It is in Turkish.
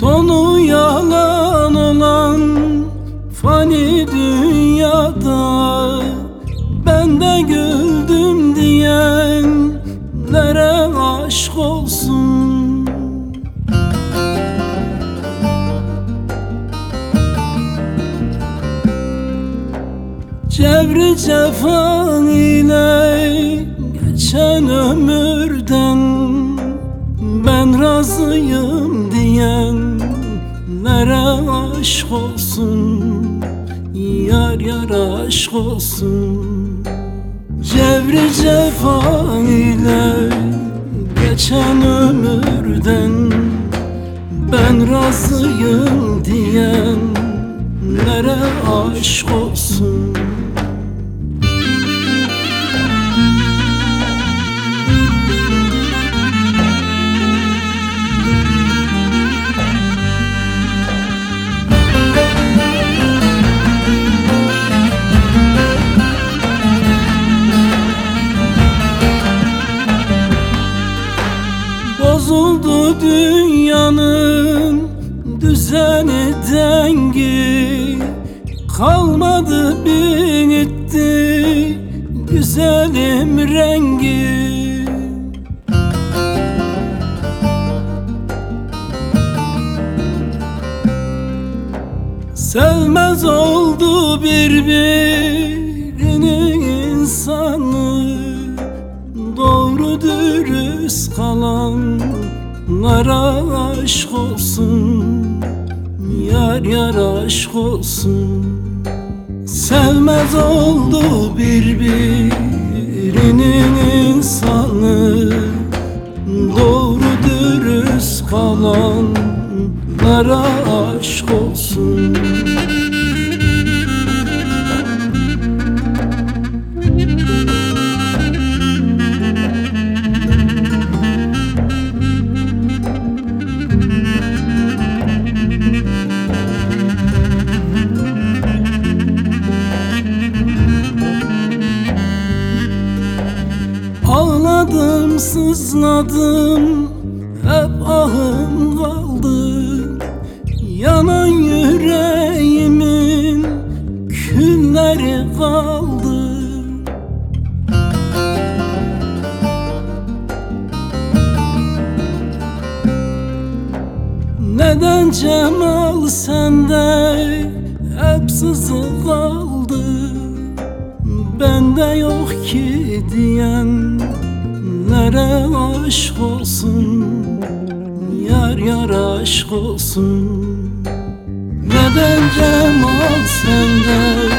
Sonu yalan olan fani dünyada Ben de güldüm diyenlere aşk olsun. Cebri cefan ile geçen ömürden Ben razıyım diyen diyenlere aşk olsun Yar yar aşk olsun. Cevri cefan ile geçen ömürden Ben razıyım diyenlere aşk olsun Bozuldu dünyanın düzeni dengi. Kalmadı binitti güzelim rengi. Sevmez oldu birbirini insanı. Doğru dürüst kalanlara aşk olsun Yar yar aşk olsun. Sevmez oldu birbirinin insanı. Doğru dürüst kalanlara aşk olsun sızladım, hep ahım kaldı. Yanan yüreğimin külleri kaldı. Neden Cemal sende hep sızı kaldı? Bende yok ki diyen Nere aşk olsun Yar yar aşk olsun. Neden Cemal sende